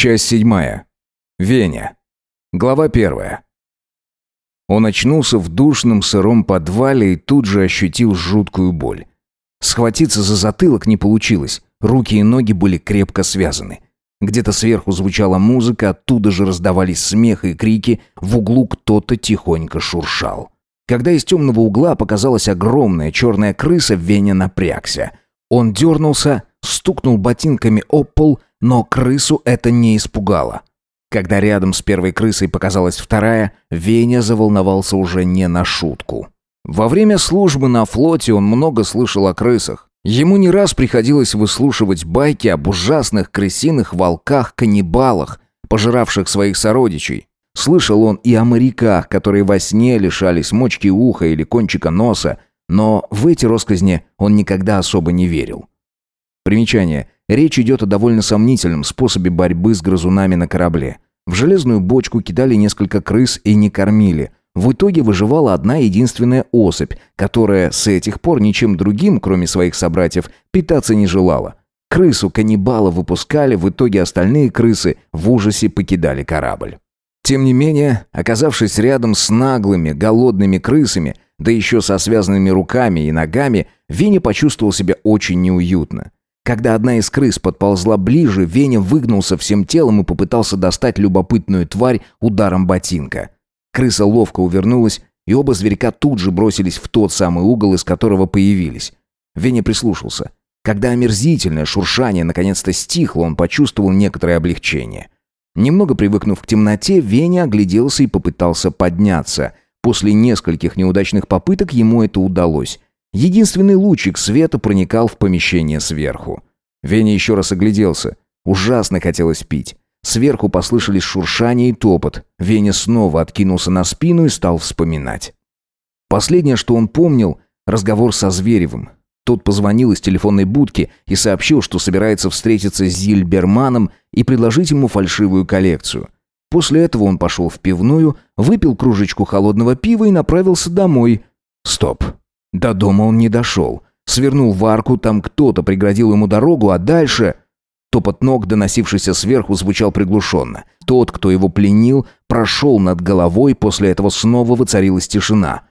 Часть седьмая. Веня. Глава первая. Он очнулся в душном сыром подвале и тут же ощутил жуткую боль. Схватиться за затылок не получилось, руки и ноги были крепко связаны. Где-то сверху звучала музыка, оттуда же раздавались смех и крики, в углу кто-то тихонько шуршал. Когда из темного угла показалась огромная черная крыса, Веня напрягся. Он дернулся, стукнул ботинками об пол, но крысу это не испугало. Когда рядом с первой крысой показалась вторая, Веня заволновался уже не на шутку. Во время службы на флоте он много слышал о крысах. Ему не раз приходилось выслушивать байки об ужасных крысиных волках-каннибалах, пожиравших своих сородичей. Слышал он и о моряках, которые во сне лишались мочки уха или кончика носа, но в эти росказни он никогда особо не верил. Примечание. Речь идет о довольно сомнительном способе борьбы с грызунами на корабле. В железную бочку кидали несколько крыс и не кормили, в итоге выживала одна единственная особь, которая с этих пор ничем другим, кроме своих собратьев, питаться не желала. Крысу каннибала выпускали, в итоге остальные крысы в ужасе покидали корабль. Тем не менее, оказавшись рядом с наглыми, голодными крысами, да еще со связанными руками и ногами, Веня почувствовал себя очень неуютно. Когда одна из крыс подползла ближе, Веня выгнулся всем телом и попытался достать любопытную тварь ударом ботинка – Крыса ловко увернулась, и оба зверька тут же бросились в тот самый угол, из которого появились. Веня прислушался. Когда омерзительное шуршание наконец-то стихло, он почувствовал некоторое облегчение. Немного привыкнув к темноте, Веня огляделся и попытался подняться. После нескольких неудачных попыток ему это удалось. Единственный лучик света проникал в помещение сверху. Веня еще раз огляделся. Ужасно хотелось пить. Сверху послышались шуршание и топот. Веня снова откинулся на спину и стал вспоминать. Последнее, что он помнил, разговор со Зверевым. Тот позвонил из телефонной будки и сообщил, что собирается встретиться с Зильберманом и предложить ему фальшивую коллекцию. После этого он пошел в пивную, выпил кружечку холодного пива и направился домой. Стоп. До дома он не дошел. Свернул в арку, там кто-то преградил ему дорогу, а дальше... Топот ног, доносившийся сверху, звучал приглушенно. Тот, кто его пленил, прошел над головой, после этого снова воцарилась тишина.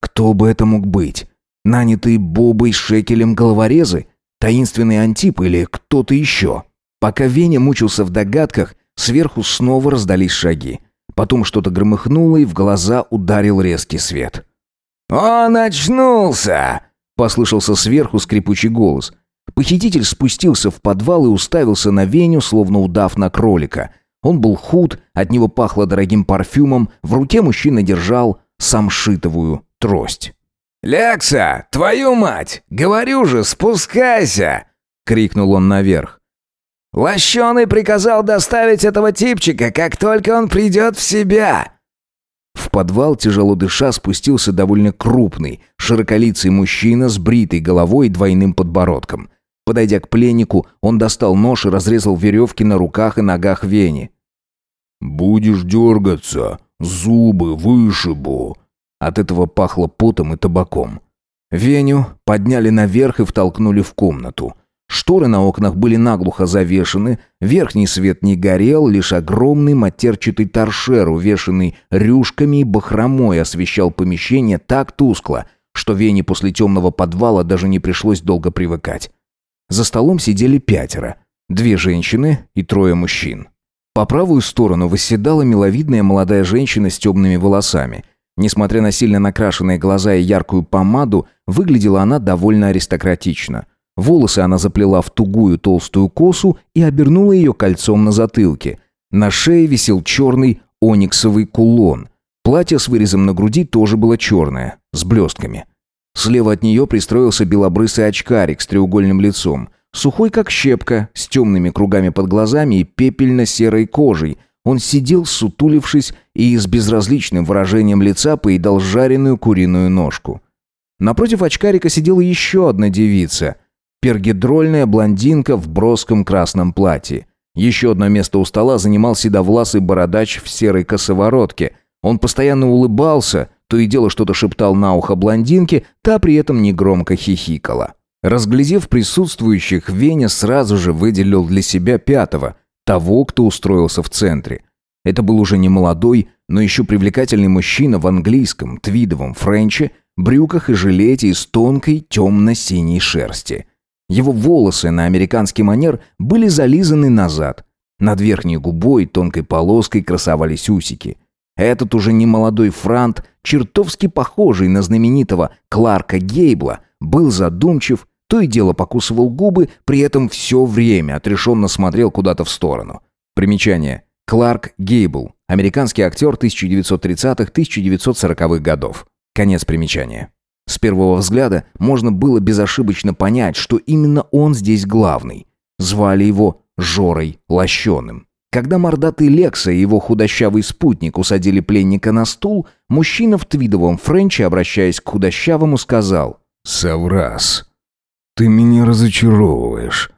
Кто бы это мог быть? Нанятый Бобой Шекелем головорезы? Таинственный Антип или кто-то еще? Пока Веня мучился в догадках, сверху снова раздались шаги. Потом что-то громыхнуло, и в глаза ударил резкий свет. «Он очнулся!» — послышался сверху скрипучий голос — Похититель спустился в подвал и уставился на Веню, словно удав на кролика. Он был худ, от него пахло дорогим парфюмом, в руке мужчина держал самшитовую трость. «Лекса, твою мать! Говорю же, спускайся!» — крикнул он наверх. «Лощеный приказал доставить этого типчика, как только он придет в себя!» Подвал, тяжело дыша, спустился довольно крупный, широколицый мужчина с бритой головой и двойным подбородком. Подойдя к пленнику, он достал нож и разрезал веревки на руках и ногах Вени. «Будешь дергаться, зубы вышибу». От этого пахло потом и табаком. Веню подняли наверх и втолкнули в комнату. Шторы на окнах были наглухо завешены, верхний свет не горел, лишь огромный матерчатый торшер, увешанный рюшками и бахромой, освещал помещение так тускло, что Вене после темного подвала даже не пришлось долго привыкать. За столом сидели пятеро. Две женщины и трое мужчин. По правую сторону восседала миловидная молодая женщина с темными волосами. Несмотря на сильно накрашенные глаза и яркую помаду, выглядела она довольно аристократично. Волосы она заплела в тугую толстую косу и обернула ее кольцом на затылке. На шее висел черный ониксовый кулон. Платье с вырезом на груди тоже было черное, с блестками. Слева от нее пристроился белобрысый очкарик с треугольным лицом. Сухой как щепка, с темными кругами под глазами и пепельно-серой кожей. Он сидел, сутулившись, и с безразличным выражением лица поедал жареную куриную ножку. Напротив очкарика сидела еще одна девица. Пергидрольная блондинка в броском красном платье. Еще одно место у стола занимал седовласый бородач в серой косоворотке. Он постоянно улыбался, то и дело что-то шептал на ухо блондинке, та при этом негромко хихикала. Разглядев присутствующих, Веня сразу же выделил для себя пятого. того, кто устроился в центре. Это был уже не молодой, но еще привлекательный мужчина в английском, твидовом френче, брюках и жилете из тонкой темно-синей шерсти. Его волосы на американский манер были зализаны назад. Над верхней губой тонкой полоской красовались усики. Этот уже не молодой франт, чертовски похожий на знаменитого Кларка Гейбла, был задумчив, то и дело покусывал губы, при этом все время отрешенно смотрел куда-то в сторону. Примечание. Кларк Гейбл, американский актер 1930-1940-х годов. Конец примечания. С первого взгляда можно было безошибочно понять, что именно он здесь главный. Звали его Жорой Лощеным. Когда мордатый Лекса и его худощавый спутник усадили пленника на стул, мужчина в твидовом френче, обращаясь к худощавому, сказал «Саврас, ты меня разочаровываешь.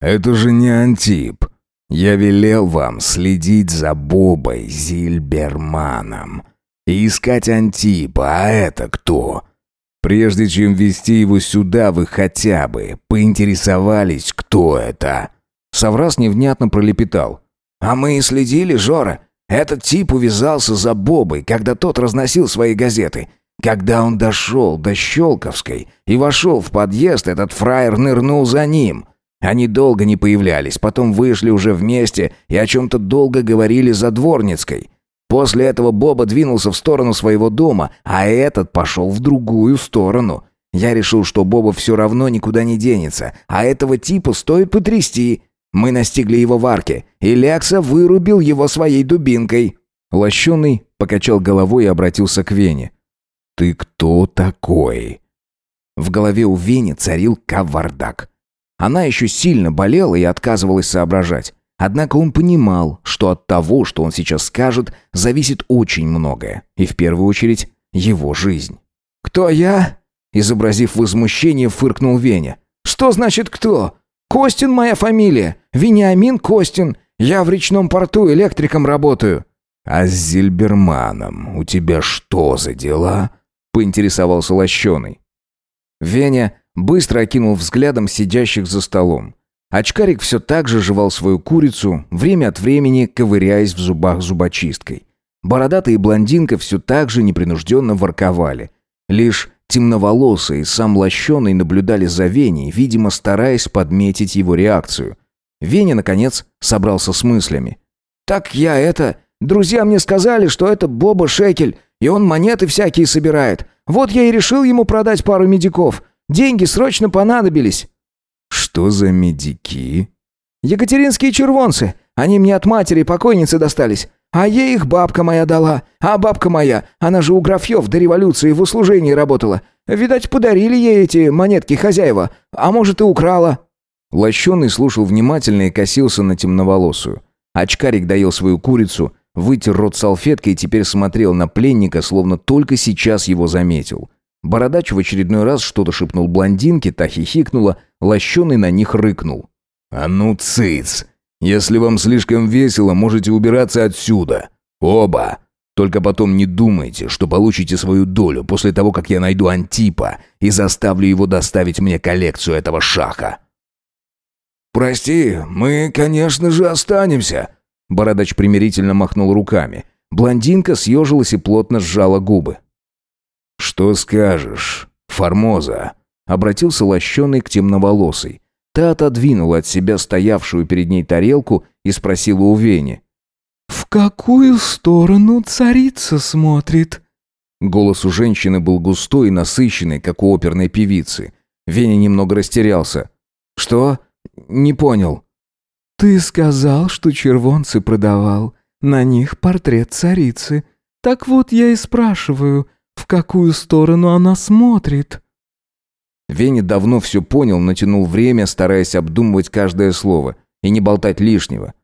Это же не Антип. Я велел вам следить за Бобой Зильберманом и искать Антипа, а это кто? Прежде чем вести его сюда, вы хотя бы поинтересовались, кто это?» Саврас невнятно пролепетал. «А мы и следили, Жора. Этот тип увязался за Бобой, когда тот разносил свои газеты. Когда он дошел до Щелковской и вошел в подъезд, этот фраер нырнул за ним. Они долго не появлялись, потом вышли уже вместе и о чем-то долго говорили за Дворницкой. После этого Боба двинулся в сторону своего дома, а этот пошел в другую сторону. Я решил, что Боба все равно никуда не денется, а этого типа стоит потрясти. Мы настигли его в арке, и Лекса вырубил его своей дубинкой». Лощеный покачал головой и обратился к Вене. «Ты кто такой?» В голове у Вени царил кавардак. Она еще сильно болела и отказывалась соображать. Однако он понимал, что от того, что он сейчас скажет, зависит очень многое, и в первую очередь его жизнь. «Кто я?» Изобразив возмущение, фыркнул Веня. «Что значит кто? Костин моя фамилия. Вениамин Костин. Я в речном порту электриком работаю». «А с Зильберманом у тебя что за дела?» поинтересовался Лощеный. Веня быстро окинул взглядом сидящих за столом. Очкарик все так же жевал свою курицу, время от времени ковыряясь в зубах зубочисткой. Бородатый и блондинка все так же непринужденно ворковали. Лишь темноволосый и сам лощеный наблюдали за Веней, видимо, стараясь подметить его реакцию. Веня, наконец, собрался с мыслями. «Так я это... Друзья мне сказали, что это Боба Шекель, и он монеты всякие собирает. Вот я и решил ему продать пару медиков. Деньги срочно понадобились». «Что за медики?» «Екатеринские червонцы. Они мне от матери покойницы достались. А ей их бабка моя дала. А бабка моя, она же у графьев до революции в услужении работала. Видать, подарили ей эти монетки хозяева. А может, и украла». Лощеный слушал внимательно и косился на темноволосую. Очкарик доел свою курицу, вытер рот салфеткой и теперь смотрел на пленника, словно только сейчас его заметил. Бородач в очередной раз что-то шепнул блондинке, та хихикнула, лощеный на них рыкнул. «А ну, цыц! Если вам слишком весело, можете убираться отсюда. Оба! Только потом не думайте, что получите свою долю после того, как я найду Антипа и заставлю его доставить мне коллекцию этого шаха». «Прости, мы, конечно же, останемся», Бородач примирительно махнул руками. Блондинка съежилась и плотно сжала губы. «Что скажешь, Формоза?» Обратился лощеный к темноволосой. Та отодвинула от себя стоявшую перед ней тарелку и спросила у Вени. «В какую сторону царица смотрит?» Голос у женщины был густой и насыщенный, как у оперной певицы. Веня немного растерялся. «Что? Не понял». «Ты сказал, что червонцы продавал. На них портрет царицы. Так вот я и спрашиваю, в какую сторону она смотрит?» Веня давно все понял, натянул время, стараясь обдумывать каждое слово и не болтать лишнего.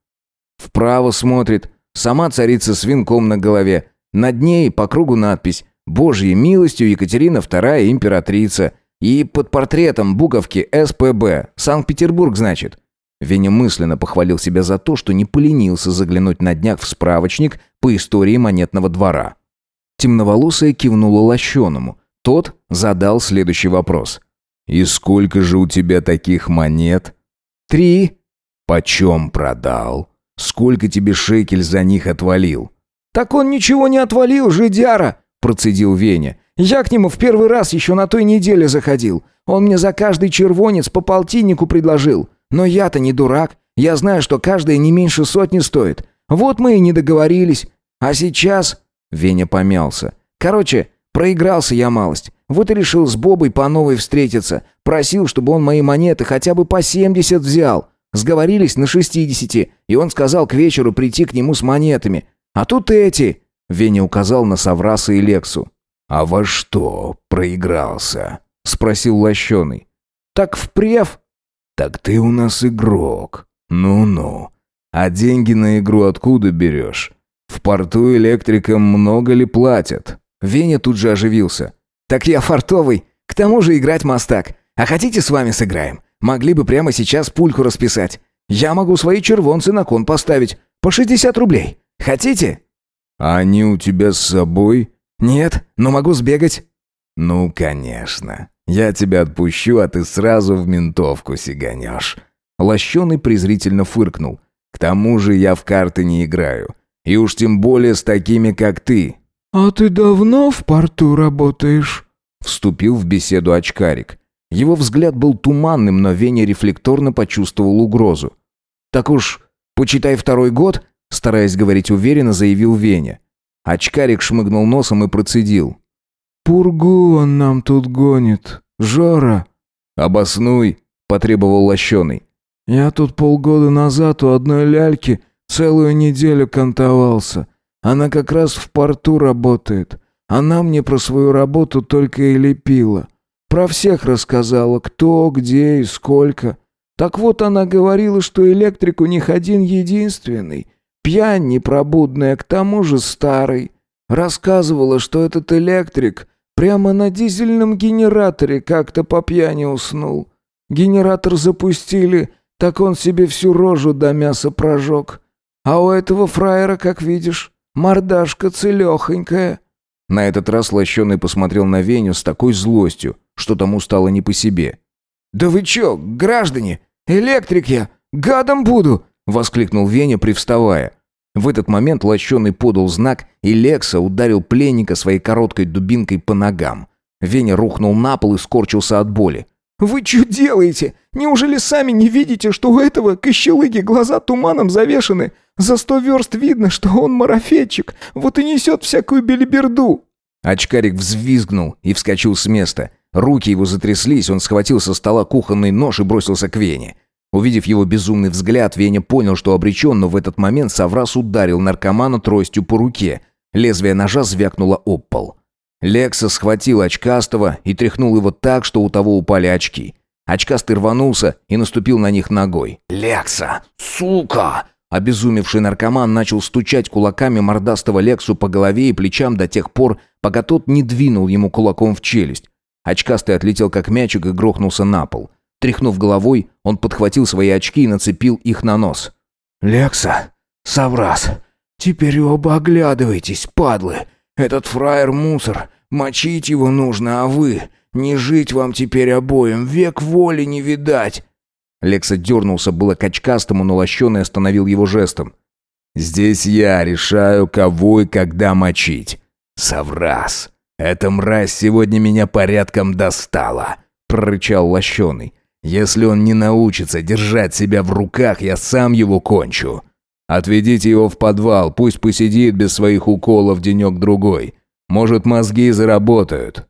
Вправо смотрит, сама царица с венком на голове. Над ней по кругу надпись «Божьей милостью Екатерина II императрица». И под портретом буковки «СПБ», Санкт-Петербург, значит. Веня мысленно похвалил себя за то, что не поленился заглянуть на днях в справочник по истории монетного двора. Темноволосая кивнула лощеному. Тот задал следующий вопрос. «И сколько же у тебя таких монет?» «Три». «Почем продал?» Сколько тебе шекель за них отвалил?» «Так он ничего не отвалил, жидяра!» – процедил Веня. «Я к нему в первый раз еще на той неделе заходил. Он мне за каждый червонец по полтиннику предложил. Но я-то не дурак. Я знаю, что каждая не меньше сотни стоит. Вот мы и не договорились. А сейчас...» Веня помялся. «Короче, проигрался я малость. Вот и решил с Бобой по новой встретиться. Просил, чтобы он мои монеты хотя бы по 70 взял. Сговорились на 60, и он сказал к вечеру прийти к нему с монетами. А тут эти...» Веня указал на Савраса и Лексу. «А во что проигрался?» — спросил Лощеный. «Так в прев». «Так ты у нас игрок. Ну-ну. А деньги на игру откуда берешь? В порту электрикам много ли платят?» Веня тут же оживился. «Так я фартовый. К тому же играть мастак. А хотите с вами сыграем? Могли бы прямо сейчас пульку расписать. Я могу свои червонцы на кон поставить. По 60 рублей. Хотите?» «А они у тебя с собой?» «Нет, но могу сбегать». «Ну, конечно. Я тебя отпущу, а ты сразу в ментовку сиганешь». Лощеный презрительно фыркнул. «К тому же я в карты не играю. И уж тем более с такими, как ты». «А ты давно в порту работаешь?» Вступил в беседу очкарик. Его взгляд был туманным, но Веня рефлекторно почувствовал угрозу. «Так уж, почитай второй год», стараясь говорить уверенно, заявил Веня. Очкарик шмыгнул носом и процедил. «Пургу он нам тут гонит. Жора!» «Обоснуй!» – потребовал Лощеный. «Я тут полгода назад у одной ляльки целую неделю кантовался. Она как раз в порту работает. Она мне про свою работу только и лепила. Про всех рассказала, кто, где и сколько. Так вот она говорила, что электрик у них один единственный. Пьянь непробудная, к тому же старый. Рассказывала, что этот электрик прямо на дизельном генераторе как-то по пьяни уснул. Генератор запустили, так он себе всю рожу до мяса прожег. А у этого фраера, как видишь, мордашка целехонькая. На этот раз Лощеный посмотрел на Веню с такой злостью, что тому стало не по себе. «Да вы чё, граждане? Электрик я! Гадом буду!» — воскликнул Веня, привставая. В этот момент Лощеный подал знак, и Лекса ударил пленника своей короткой дубинкой по ногам. Веня рухнул на пол и скорчился от боли. «Вы что делаете? Неужели сами не видите, что у этого кощелыги глаза туманом завешены? За сто верст видно, что он марафетчик, вот и несет всякую белиберду!» Очкарик взвизгнул и вскочил с места. Руки его затряслись, он схватил со стола кухонный нож и бросился к Вене. Увидев его безумный взгляд, Веня понял, что обречен, но в этот момент Саврас ударил наркомана тростью по руке. Лезвие ножа звякнуло об пол. Лекса схватил очкастого и тряхнул его так, что у того упали очки. Очкастый рванулся и наступил на них ногой. «Лекса! Сука!» Обезумевший наркоман начал стучать кулаками мордастого Лексу по голове и плечам до тех пор, пока тот не двинул ему кулаком в челюсть. Очкастый отлетел как мячик и грохнулся на пол. Тряхнув головой, он подхватил свои очки и нацепил их на нос. «Лекса, Саврас, теперь оба оглядывайтесь, падлы. Этот фраер мусор, мочить его нужно, а вы... Не жить вам теперь обоим, век воли не видать!» Лекса дернулся было к очкастому, но лощеный остановил его жестом. «Здесь я решаю, кого и когда мочить. Соврас, эта мразь сегодня меня порядком достала!» прорычал лощеный. «Если он не научится держать себя в руках, я сам его кончу. Отведите его в подвал, пусть посидит без своих уколов денек-другой. Может, мозги заработают».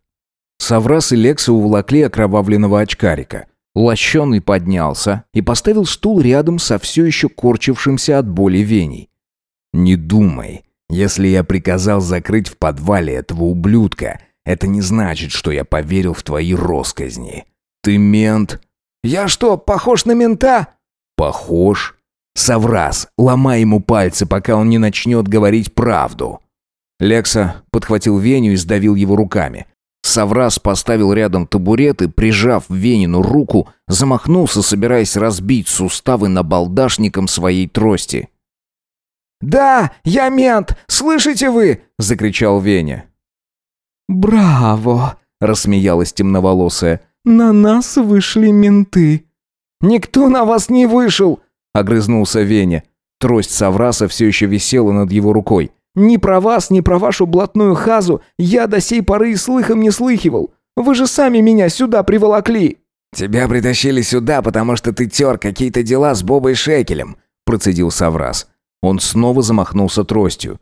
Саврас и Лекса уволокли окровавленного очкарика. Лощеный поднялся и поставил стул рядом со все еще корчившимся от боли Веней. «Не думай, если я приказал закрыть в подвале этого ублюдка, это не значит, что я поверил в твои росказни. Ты мент». «Я что, похож на мента?» «Похож. Соврас, ломай ему пальцы, пока он не начнет говорить правду». Лекса подхватил Веню и сдавил его руками. Саврас поставил рядом табурет и, прижав Венину руку, замахнулся, собираясь разбить суставы набалдашником своей трости. «Да, я мент! Слышите вы?» — закричал Веня. «Браво!» — рассмеялась темноволосая. «На нас вышли менты». «Никто на вас не вышел!» — огрызнулся Веня. Трость Савраса все еще висела над его рукой. «Ни про вас, ни про вашу блатную хазу я до сей поры и слыхом не слыхивал. Вы же сами меня сюда приволокли!» «Тебя притащили сюда, потому что ты тер какие-то дела с Бобой Шекелем», процедил Саврас. Он снова замахнулся тростью.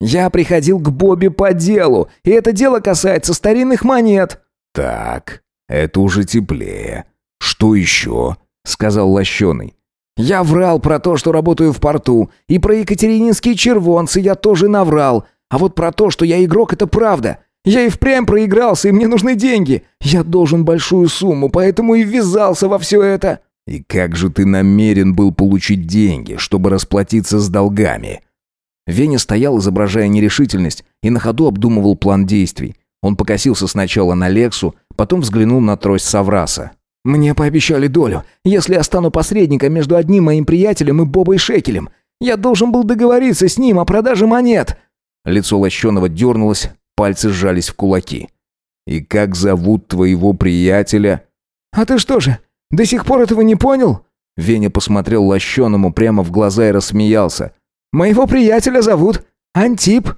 «Я приходил к Бобе по делу, и это дело касается старинных монет». «Так, это уже теплее. Что еще?» — сказал Лощеный. «Я врал про то, что работаю в порту, и про екатерининские червонцы я тоже наврал. А вот про то, что я игрок, это правда. Я и впрямь проигрался, и мне нужны деньги. Я должен большую сумму, поэтому и ввязался во все это». «И как же ты намерен был получить деньги, чтобы расплатиться с долгами?» Веня стоял, изображая нерешительность, и на ходу обдумывал план действий. Он покосился сначала на Лексу, потом взглянул на трость Савраса. «Мне пообещали долю, если я стану посредником между одним моим приятелем и Бобой Шекелем. Я должен был договориться с ним о продаже монет». Лицо Лощеного дернулось, Пальцы сжались в кулаки. «И как зовут твоего приятеля?» «А ты что же, до сих пор этого не понял?» Веня посмотрел лощеному прямо в глаза и рассмеялся. «Моего приятеля зовут Антип».